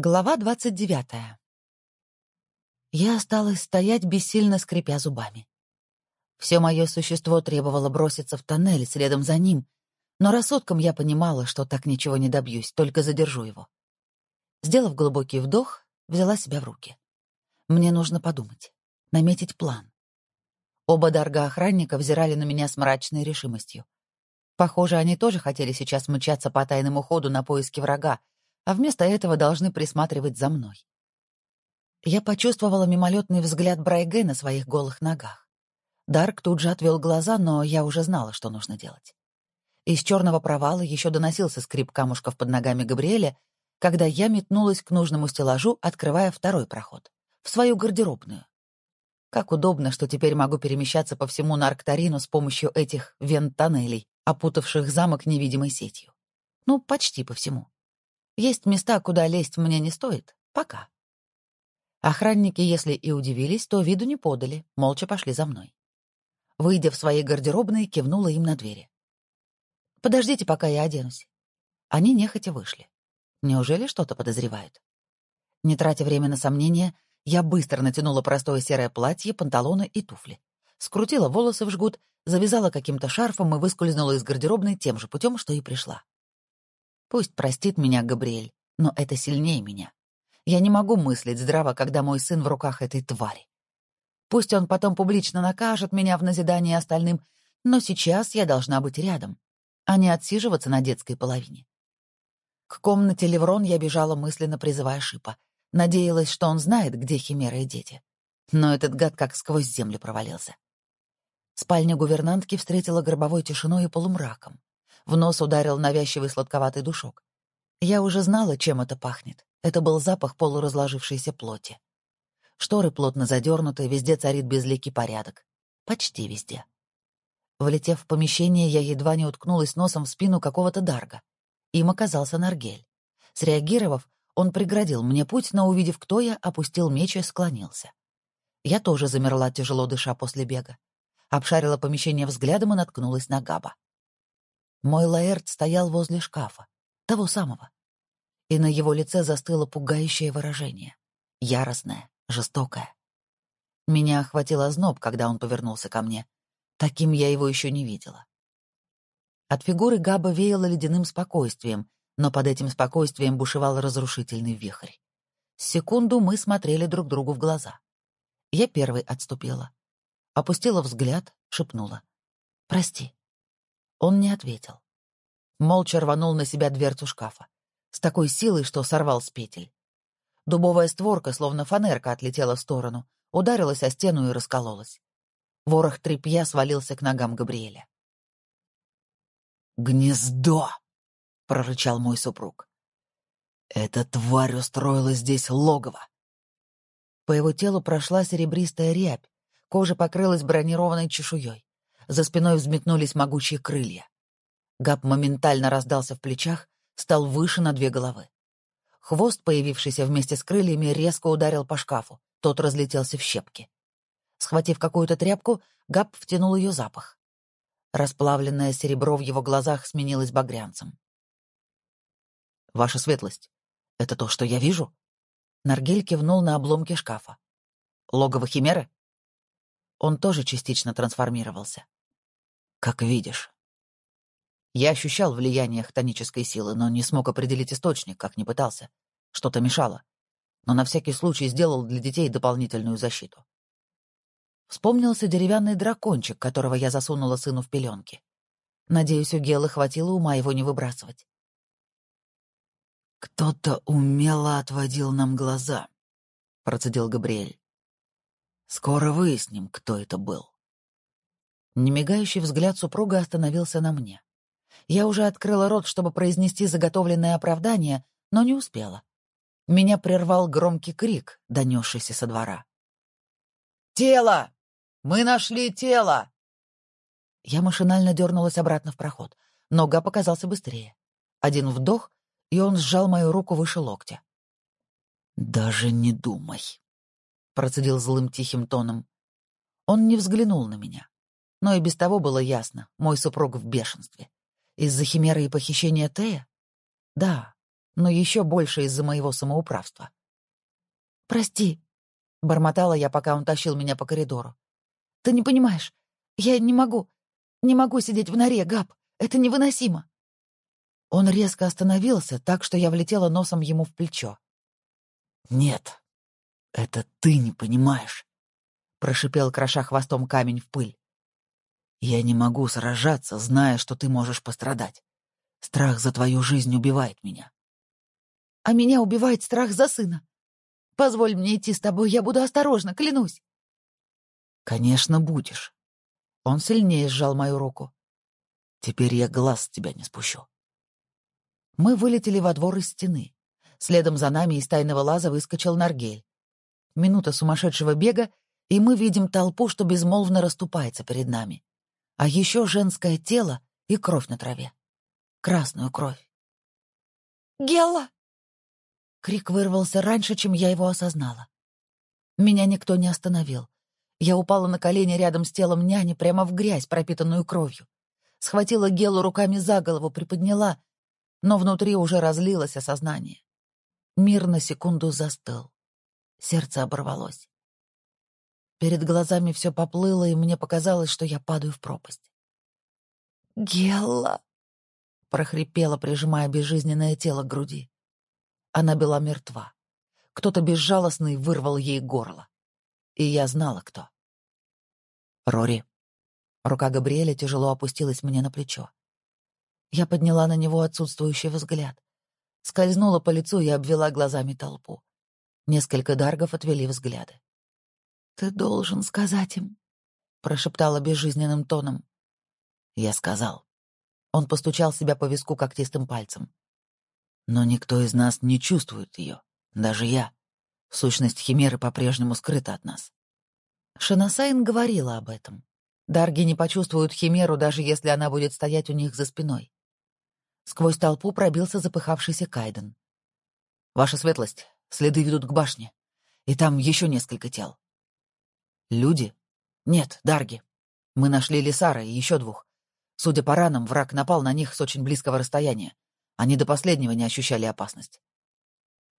Глава двадцать девятая. Я осталась стоять, бессильно скрипя зубами. Все мое существо требовало броситься в тоннель следом за ним, но рассудком я понимала, что так ничего не добьюсь, только задержу его. Сделав глубокий вдох, взяла себя в руки. Мне нужно подумать, наметить план. Оба дарга охранника взирали на меня с мрачной решимостью. Похоже, они тоже хотели сейчас мчаться по тайному ходу на поиски врага, а вместо этого должны присматривать за мной. Я почувствовала мимолетный взгляд Брайге на своих голых ногах. Дарк тут же отвел глаза, но я уже знала, что нужно делать. Из черного провала еще доносился скрип камушков под ногами Габриэля, когда я метнулась к нужному стеллажу, открывая второй проход, в свою гардеробную. Как удобно, что теперь могу перемещаться по всему Нарктарину с помощью этих вент-тоннелей, опутавших замок невидимой сетью. Ну, почти по всему. Есть места, куда лезть мне не стоит. Пока. Охранники, если и удивились, то виду не подали, молча пошли за мной. Выйдя в свои гардеробные, кивнула им на двери. «Подождите, пока я оденусь». Они нехотя вышли. Неужели что-то подозревают? Не тратя время на сомнения, я быстро натянула простое серое платье, панталоны и туфли. Скрутила волосы в жгут, завязала каким-то шарфом и выскользнула из гардеробной тем же путем, что и пришла. Пусть простит меня Габриэль, но это сильнее меня. Я не могу мыслить здраво, когда мой сын в руках этой твари. Пусть он потом публично накажет меня в назидание остальным, но сейчас я должна быть рядом, а не отсиживаться на детской половине. К комнате Леврон я бежала мысленно, призывая Шипа. Надеялась, что он знает, где Химера и дети. Но этот гад как сквозь землю провалился. Спальня гувернантки встретила гробовой тишиной и полумраком. В нос ударил навязчивый сладковатый душок. Я уже знала, чем это пахнет. Это был запах полуразложившейся плоти. Шторы плотно задернуты, везде царит безликий порядок. Почти везде. Влетев в помещение, я едва не уткнулась носом в спину какого-то дарга. Им оказался Наргель. Среагировав, он преградил мне путь, но, увидев, кто я, опустил меч и склонился. Я тоже замерла, тяжело дыша после бега. Обшарила помещение взглядом и наткнулась на Габа. Мой Лаэрт стоял возле шкафа, того самого. И на его лице застыло пугающее выражение. Яростное, жестокое. Меня охватил озноб, когда он повернулся ко мне. Таким я его еще не видела. От фигуры Габа веяло ледяным спокойствием, но под этим спокойствием бушевал разрушительный вихрь. Секунду мы смотрели друг другу в глаза. Я первой отступила. Опустила взгляд, шепнула. «Прости». Он не ответил. Молча рванул на себя дверцу шкафа. С такой силой, что сорвал с петель. Дубовая створка, словно фанерка, отлетела в сторону, ударилась о стену и раскололась. Ворох тряпья свалился к ногам Габриэля. «Гнездо!» — прорычал мой супруг. «Эта тварь устроила здесь логово!» По его телу прошла серебристая рябь, кожа покрылась бронированной чешуей. За спиной взметнулись могучие крылья. Габ моментально раздался в плечах, стал выше на две головы. Хвост, появившийся вместе с крыльями, резко ударил по шкафу. Тот разлетелся в щепки. Схватив какую-то тряпку, Габ втянул ее запах. Расплавленное серебро в его глазах сменилось багрянцем. «Ваша светлость, это то, что я вижу?» Наргель кивнул на обломки шкафа. «Логово Химеры?» Он тоже частично трансформировался. Как видишь. Я ощущал влияние хтонической силы, но не смог определить источник, как не пытался. Что-то мешало. Но на всякий случай сделал для детей дополнительную защиту. Вспомнился деревянный дракончик, которого я засунула сыну в пеленки. Надеюсь, у Гелы хватило ума его не выбрасывать. «Кто-то умело отводил нам глаза», — процедил Габриэль. «Скоро выясним, кто это был». Немигающий взгляд супруга остановился на мне. Я уже открыла рот, чтобы произнести заготовленное оправдание, но не успела. Меня прервал громкий крик, донесшийся со двора. «Тело! Мы нашли тело!» Я машинально дернулась обратно в проход. Нога показался быстрее. Один вдох, и он сжал мою руку выше локтя. «Даже не думай», — процедил злым тихим тоном. Он не взглянул на меня. Но и без того было ясно, мой супруг в бешенстве. Из-за химеры и похищения Тея? Да, но еще больше из-за моего самоуправства. «Прости», — бормотала я, пока он тащил меня по коридору. «Ты не понимаешь. Я не могу. Не могу сидеть в норе, Габ. Это невыносимо». Он резко остановился, так что я влетела носом ему в плечо. «Нет, это ты не понимаешь», — прошипел, кроша хвостом камень в пыль. «Я не могу сражаться, зная, что ты можешь пострадать. Страх за твою жизнь убивает меня». «А меня убивает страх за сына. Позволь мне идти с тобой, я буду осторожна, клянусь». «Конечно, будешь». Он сильнее сжал мою руку. «Теперь я глаз с тебя не спущу». Мы вылетели во двор из стены. Следом за нами из тайного лаза выскочил Наргель. Минута сумасшедшего бега, и мы видим толпу, что безмолвно расступается перед нами. А еще женское тело и кровь на траве. Красную кровь. «Гелла!» Крик вырвался раньше, чем я его осознала. Меня никто не остановил. Я упала на колени рядом с телом няни прямо в грязь, пропитанную кровью. Схватила Гелу руками за голову, приподняла, но внутри уже разлилось осознание. Мир на секунду застыл. Сердце оборвалось. Перед глазами все поплыло, и мне показалось, что я падаю в пропасть. «Гелла!» — прохрипела, прижимая безжизненное тело к груди. Она была мертва. Кто-то безжалостный вырвал ей горло. И я знала, кто. «Рори». Рука Габриэля тяжело опустилась мне на плечо. Я подняла на него отсутствующий взгляд. Скользнула по лицу и обвела глазами толпу. Несколько даргов отвели взгляды. «Ты должен сказать им», — прошептала безжизненным тоном. Я сказал. Он постучал себя по виску когтистым пальцем. Но никто из нас не чувствует ее, даже я. Сущность Химеры по-прежнему скрыта от нас. Шанасайн говорила об этом. Дарги не почувствуют Химеру, даже если она будет стоять у них за спиной. Сквозь толпу пробился запыхавшийся Кайден. «Ваша светлость, следы ведут к башне. И там еще несколько тел». «Люди? Нет, Дарги. Мы нашли Лисара и еще двух. Судя по ранам, враг напал на них с очень близкого расстояния. Они до последнего не ощущали опасность».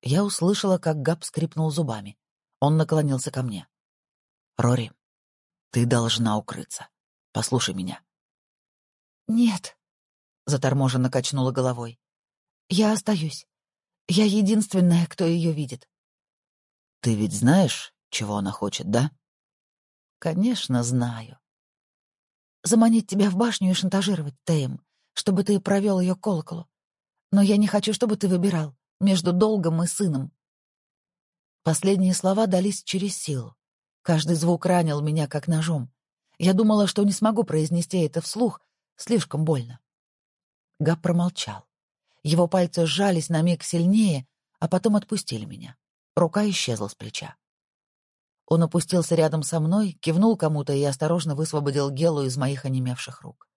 Я услышала, как Габ скрипнул зубами. Он наклонился ко мне. «Рори, ты должна укрыться. Послушай меня». «Нет», заторможенно качнула головой. Я остаюсь. Я единственная, кто ее видит. Ты ведь знаешь, чего она хочет, да? Конечно, знаю. Заманить тебя в башню и шантажировать, Тэем, чтобы ты провел ее колоколу. Но я не хочу, чтобы ты выбирал между долгом и сыном. Последние слова дались через силу. Каждый звук ранил меня, как ножом. Я думала, что не смогу произнести это вслух, слишком больно. Габ промолчал. Его пальцы сжались на миг сильнее, а потом отпустили меня. Рука исчезла с плеча. Он опустился рядом со мной, кивнул кому-то и осторожно высвободил Гелу из моих онемевших рук.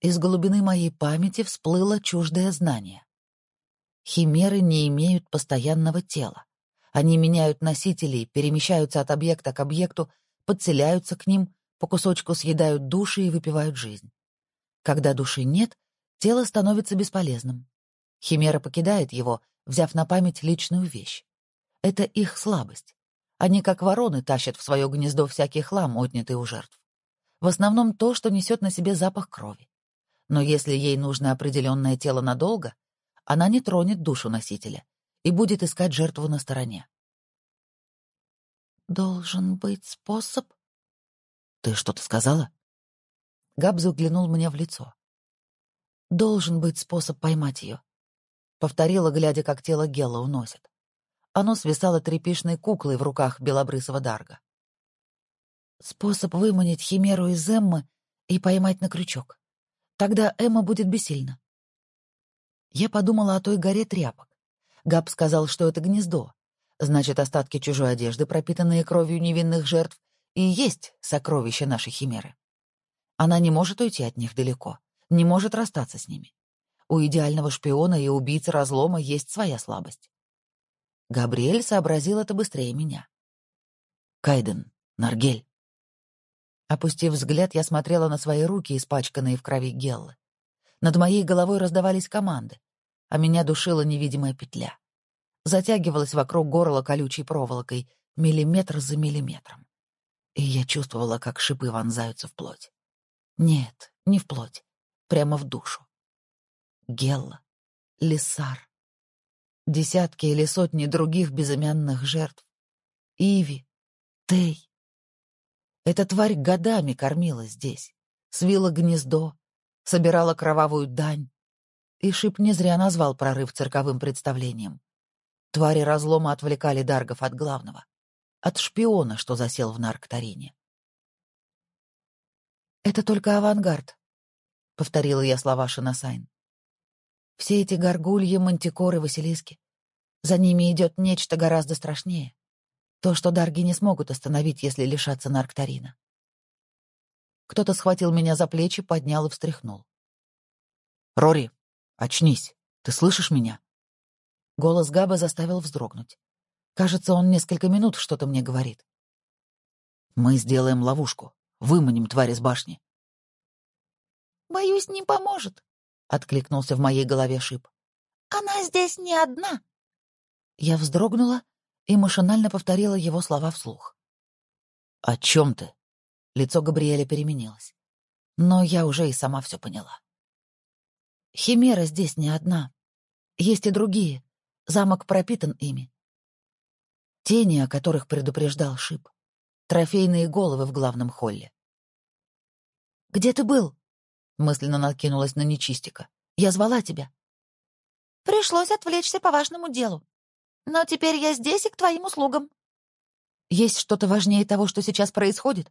Из глубины моей памяти всплыло чуждое знание. Химеры не имеют постоянного тела. Они меняют носителей, перемещаются от объекта к объекту, подселяются к ним, по кусочку съедают души и выпивают жизнь. Когда души нет, тело становится бесполезным. Химера покидает его, взяв на память личную вещь. Это их слабость. Они, как вороны, тащат в свое гнездо всякий хлам, отнятый у жертв. В основном то, что несет на себе запах крови. Но если ей нужно определенное тело надолго, она не тронет душу носителя и будет искать жертву на стороне. «Должен быть способ...» «Ты что-то сказала?» Габ заглянул мне в лицо. Должен быть способ поймать ее. Повторила, глядя, как тело Гелла уносит. Оно свисало тряпишной куклой в руках белобрысого Дарга. Способ выманить Химеру из Эммы и поймать на крючок. Тогда Эмма будет бессильна. Я подумала о той горе тряпок. Габ сказал, что это гнездо. Значит, остатки чужой одежды, пропитанные кровью невинных жертв, и есть сокровища нашей Химеры. Она не может уйти от них далеко не может расстаться с ними. У идеального шпиона и убийцы разлома есть своя слабость. Габриэль сообразил это быстрее меня. «Кайден, Наргель». Опустив взгляд, я смотрела на свои руки, испачканные в крови Геллы. Над моей головой раздавались команды. а меня душила невидимая петля. Затягивалась вокруг горла колючей проволокой, миллиметр за миллиметром. И я чувствовала, как шипы вонзаются в плоть. Нет, не в плоть, прямо в душу. Гелла, Лисар, десятки или сотни других безымянных жертв. Иви, Тей. Эта тварь годами кормила здесь, свила гнездо, собирала кровавую дань. И Шип не зря назвал прорыв цирковым представлением. Твари разлома отвлекали Даргов от главного, от шпиона, что засел в Нарктарине. «Это только авангард», — повторила я слова Шинасайн. «Все эти горгульи, мантикоры, василиски. За ними идет нечто гораздо страшнее. То, что Дарги не смогут остановить, если лишатся Нарктарина. Кто-то схватил меня за плечи, поднял и встряхнул. «Рори, очнись! Ты слышишь меня?» Голос Габа заставил вздрогнуть. Кажется, он несколько минут что-то мне говорит. «Мы сделаем ловушку. Выманим тварь из башни». «Боюсь, не поможет», — откликнулся в моей голове Шип. «Она здесь не одна». Я вздрогнула и машинально повторила его слова вслух. «О чем ты?» Лицо Габриэля переменилось. Но я уже и сама все поняла. Химера здесь не одна. Есть и другие. Замок пропитан ими. Тени, о которых предупреждал Шип. Трофейные головы в главном холле. «Где ты был?» — мысленно накинулась на нечистика. «Я звала тебя». «Пришлось отвлечься по важному делу. Но теперь я здесь и к твоим услугам». «Есть что-то важнее того, что сейчас происходит?»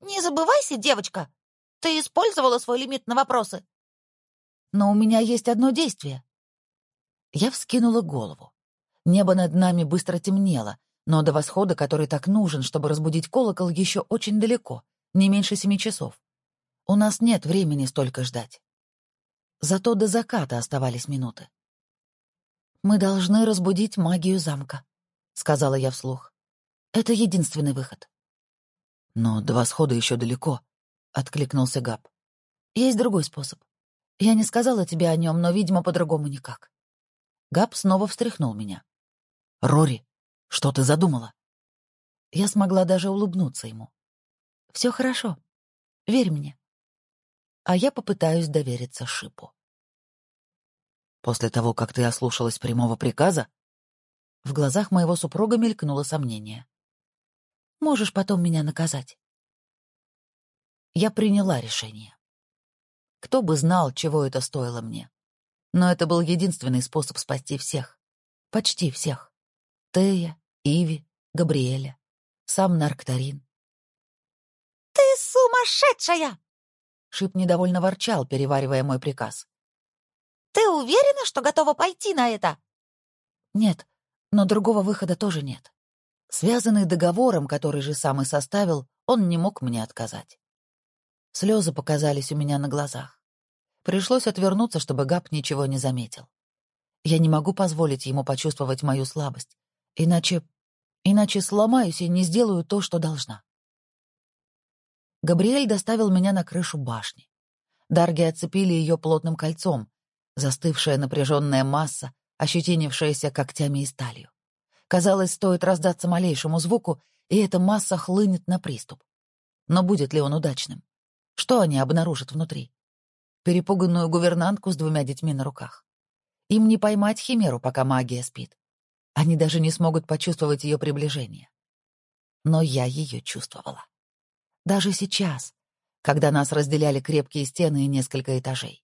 «Не забывайся, девочка! Ты использовала свой лимит на вопросы!» «Но у меня есть одно действие». Я вскинула голову. Небо над нами быстро темнело, но до восхода, который так нужен, чтобы разбудить колокол, еще очень далеко, не меньше семи часов. У нас нет времени столько ждать. Зато до заката оставались минуты. «Мы должны разбудить магию замка», — сказала я вслух. «Это единственный выход». «Но до восхода еще далеко», — откликнулся Габ. «Есть другой способ. Я не сказала тебе о нем, но, видимо, по-другому никак». Габ снова встряхнул меня. «Рори, что ты задумала?» Я смогла даже улыбнуться ему. «Все хорошо. Верь мне». А я попытаюсь довериться Шипу. «После того, как ты ослушалась прямого приказа?» В глазах моего супруга мелькнуло сомнение. Можешь потом меня наказать. Я приняла решение. Кто бы знал, чего это стоило мне. Но это был единственный способ спасти всех. Почти всех. Тея, Иви, Габриэля, сам Нарктарин. «Ты сумасшедшая!» Шип недовольно ворчал, переваривая мой приказ. «Ты уверена, что готова пойти на это?» «Нет, но другого выхода тоже нет. Связанный договором, который же сам и составил, он не мог мне отказать. Слезы показались у меня на глазах. Пришлось отвернуться, чтобы Габ ничего не заметил. Я не могу позволить ему почувствовать мою слабость, иначе... иначе сломаюсь и не сделаю то, что должна. Габриэль доставил меня на крышу башни. Дарги оцепили ее плотным кольцом, застывшая напряженная масса, ощетинившаяся когтями и сталью. Казалось, стоит раздаться малейшему звуку, и эта масса хлынет на приступ. Но будет ли он удачным? Что они обнаружат внутри? Перепуганную гувернантку с двумя детьми на руках. Им не поймать химеру, пока магия спит. Они даже не смогут почувствовать ее приближение. Но я ее чувствовала. Даже сейчас, когда нас разделяли крепкие стены и несколько этажей.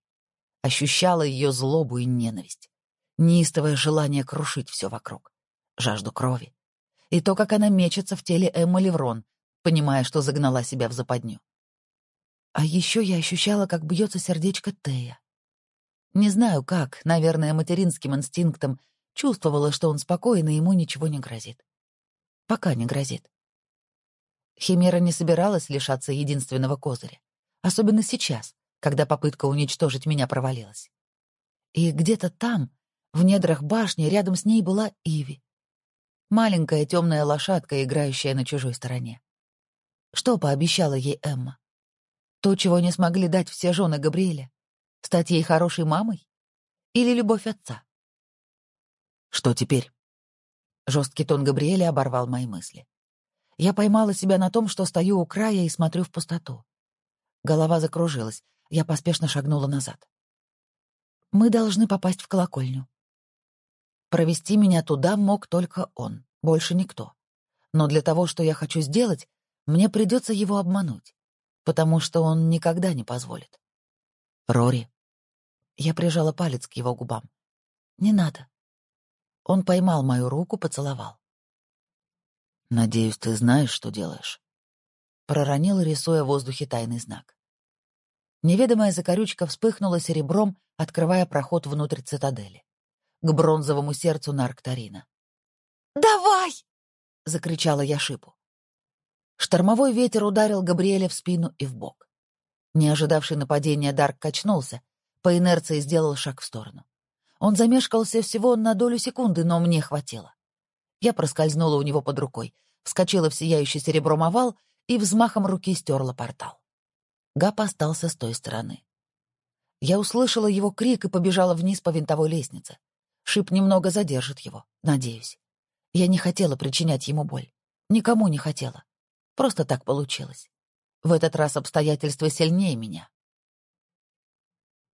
Ощущала ее злобу и ненависть. Неистовое желание крушить все вокруг жажду крови. И то, как она мечется в теле Эммы Леврон, понимая, что загнала себя в западню. А еще я ощущала, как бьется сердечко Тея. Не знаю как, наверное, материнским инстинктом чувствовала, что он спокоен и ему ничего не грозит. Пока не грозит. Химера не собиралась лишаться единственного козыря. Особенно сейчас, когда попытка уничтожить меня провалилась. И где-то там, в недрах башни, рядом с ней была Иви. Маленькая темная лошадка, играющая на чужой стороне. Что пообещала ей Эмма? То, чего не смогли дать все жены Габриэля? Стать ей хорошей мамой? Или любовь отца? Что теперь? Жесткий тон Габриэля оборвал мои мысли. Я поймала себя на том, что стою у края и смотрю в пустоту. Голова закружилась, я поспешно шагнула назад. Мы должны попасть в колокольню. Провести меня туда мог только он, больше никто. Но для того, что я хочу сделать, мне придется его обмануть, потому что он никогда не позволит. Рори. Я прижала палец к его губам. Не надо. Он поймал мою руку, поцеловал. «Надеюсь, ты знаешь, что делаешь?» Проронил, рисуя в воздухе тайный знак. Неведомая закорючка вспыхнула серебром, открывая проход внутрь цитадели. К бронзовому сердцу Нарктарина. «Давай!» — закричала я шипу. Штормовой ветер ударил Габриэля в спину и в бок. Не ожидавший нападения Дарк качнулся, по инерции сделал шаг в сторону. Он замешкался всего на долю секунды, но мне хватило. Я проскользнула у него под рукой, вскочила в сияющий серебром овал и взмахом руки стерла портал. Гап остался с той стороны. Я услышала его крик и побежала вниз по винтовой лестнице. Шип немного задержит его, надеюсь. Я не хотела причинять ему боль. Никому не хотела. Просто так получилось. В этот раз обстоятельства сильнее меня.